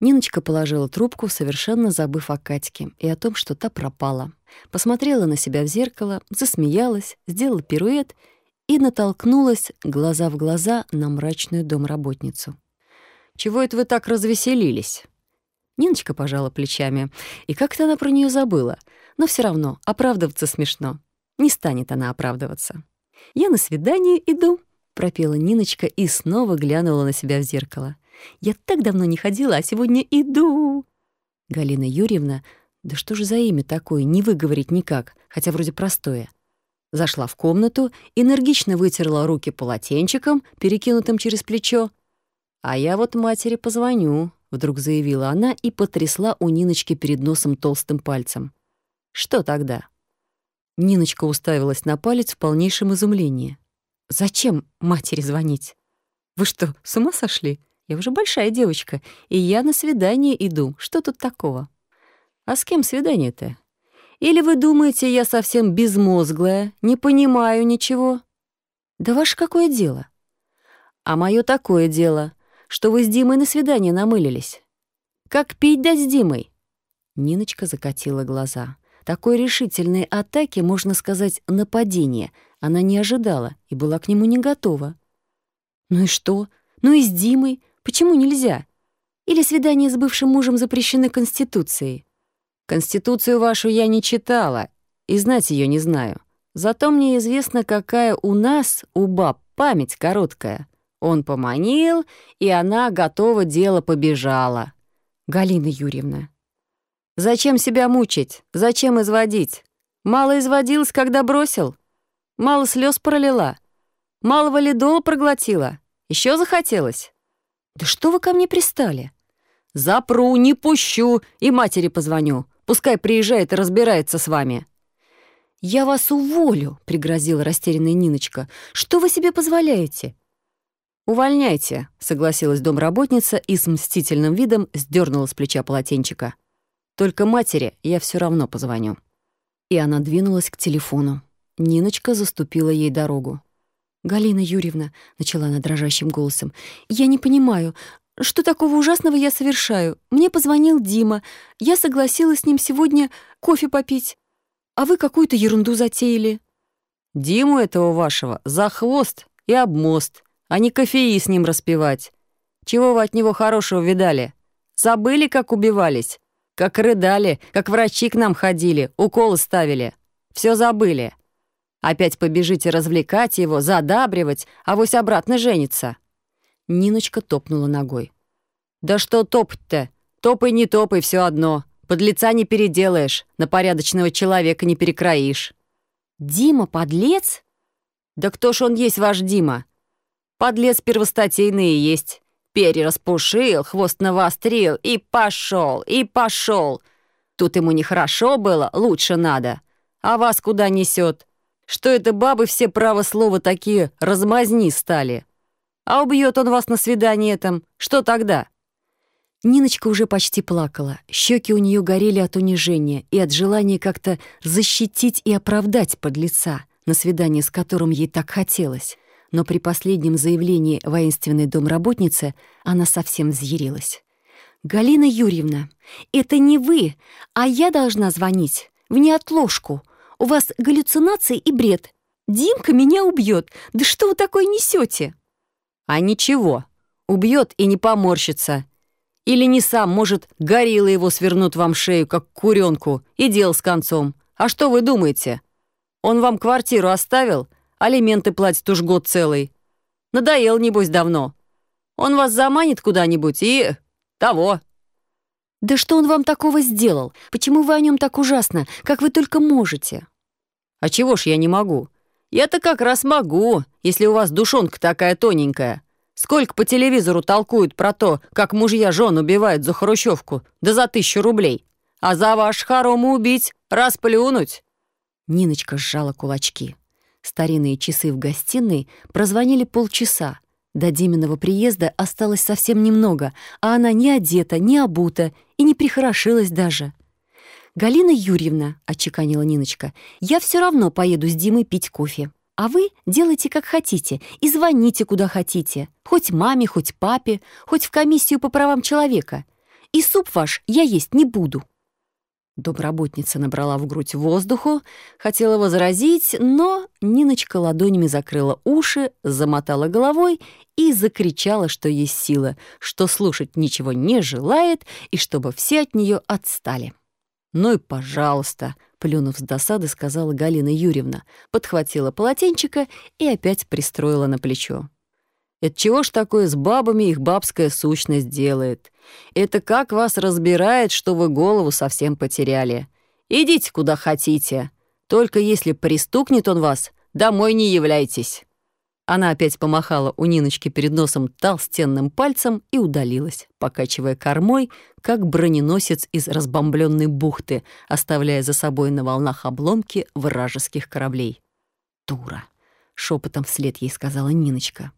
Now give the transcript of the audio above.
Ниночка положила трубку, совершенно забыв о Катьке и о том, что та пропала. Посмотрела на себя в зеркало, засмеялась, сделала пируэт и натолкнулась глаза в глаза на мрачную домработницу. «Чего это вы так развеселились?» Ниночка пожала плечами, и как-то она про нее забыла. Но все равно оправдываться смешно. Не станет она оправдываться. «Я на свидание иду», — пропела Ниночка и снова глянула на себя в зеркало. «Я так давно не ходила, а сегодня иду». Галина Юрьевна, да что же за имя такое, не выговорить никак, хотя вроде простое. Зашла в комнату, энергично вытерла руки полотенчиком, перекинутым через плечо. «А я вот матери позвоню», — вдруг заявила она и потрясла у Ниночки перед носом толстым пальцем. «Что тогда?» Ниночка уставилась на палец в полнейшем изумлении. «Зачем матери звонить? Вы что, с ума сошли? Я уже большая девочка, и я на свидание иду. Что тут такого?» «А с кем свидание-то? Или вы думаете, я совсем безмозглая, не понимаю ничего?» «Да ваше какое дело?» «А мое такое дело, что вы с Димой на свидание намылились. Как пить дать с Димой?» Ниночка закатила глаза. Такой решительной атаки, можно сказать, нападения, она не ожидала и была к нему не готова. «Ну и что? Ну и с Димой? Почему нельзя? Или свидания с бывшим мужем запрещены Конституцией?» «Конституцию вашу я не читала, и знать ее не знаю. Зато мне известно, какая у нас, у баб, память короткая. Он поманил, и она готова дело побежала. Галина Юрьевна, Зачем себя мучить? Зачем изводить? Мало изводилась, когда бросил? Мало слез пролила? Мало валидола проглотила? Еще захотелось? Да что вы ко мне пристали? Запру, не пущу и матери позвоню. Пускай приезжает и разбирается с вами. «Я вас уволю», — пригрозила растерянная Ниночка. «Что вы себе позволяете?» «Увольняйте», — согласилась домработница и с мстительным видом сдернула с плеча полотенчика. Только матери я все равно позвоню». И она двинулась к телефону. Ниночка заступила ей дорогу. «Галина Юрьевна», — начала она дрожащим голосом, «я не понимаю, что такого ужасного я совершаю? Мне позвонил Дима. Я согласилась с ним сегодня кофе попить. А вы какую-то ерунду затеяли». «Диму этого вашего за хвост и об мост, а не кофеи с ним распевать. Чего вы от него хорошего видали? Забыли, как убивались? Как рыдали, как врачи к нам ходили, уколы ставили. Все забыли. Опять побежите развлекать его, задабривать, а вось обратно женится». Ниночка топнула ногой. «Да что топать-то? Топай, не топай, все одно. Под лица не переделаешь, на порядочного человека не перекроишь». «Дима подлец?» «Да кто ж он есть ваш Дима?» «Подлец первостатейный и есть перераспушил, хвост навострил и пошел, и пошел. Тут ему нехорошо было, лучше надо. А вас куда несет? Что это бабы все право слова такие размазни стали? А убьет он вас на свидании этом, что тогда?» Ниночка уже почти плакала. Щеки у нее горели от унижения и от желания как-то защитить и оправдать подлеца, на свидание с которым ей так хотелось но при последнем заявлении воинственной домработницы она совсем взъярилась. «Галина Юрьевна, это не вы, а я должна звонить. В неотложку. У вас галлюцинации и бред. Димка меня убьет. Да что вы такое несете? «А ничего. Убьет и не поморщится. Или не сам, может, гориллы его свернут вам шею, как куренку, и дел с концом. А что вы думаете? Он вам квартиру оставил, алименты платит уж год целый. Надоел, небось, давно. Он вас заманит куда-нибудь и... того». «Да что он вам такого сделал? Почему вы о нем так ужасно, как вы только можете?» «А чего ж я не могу? Я-то как раз могу, если у вас душонка такая тоненькая. Сколько по телевизору толкуют про то, как мужья жен убивают за хрущевку, да за тысячу рублей. А за ваш хорому убить, расплюнуть». Ниночка сжала кулачки. Старинные часы в гостиной прозвонили полчаса. До Диминого приезда осталось совсем немного, а она не одета, не обута и не прихорошилась даже. «Галина Юрьевна», — отчеканила Ниночка, — «я все равно поеду с Димой пить кофе. А вы делайте, как хотите, и звоните, куда хотите. Хоть маме, хоть папе, хоть в комиссию по правам человека. и суп ваш я есть не буду». Домработница набрала в грудь воздуху, хотела возразить, но Ниночка ладонями закрыла уши, замотала головой и закричала, что есть сила, что слушать ничего не желает и чтобы все от нее отстали. «Ну и пожалуйста», — плюнув с досады, сказала Галина Юрьевна, подхватила полотенчика и опять пристроила на плечо. Это чего ж такое с бабами их бабская сущность делает? Это как вас разбирает, что вы голову совсем потеряли? Идите куда хотите. Только если пристукнет он вас, домой не являйтесь». Она опять помахала у Ниночки перед носом толстенным пальцем и удалилась, покачивая кормой, как броненосец из разбомбленной бухты, оставляя за собой на волнах обломки вражеских кораблей. «Дура!» — шепотом вслед ей сказала Ниночка.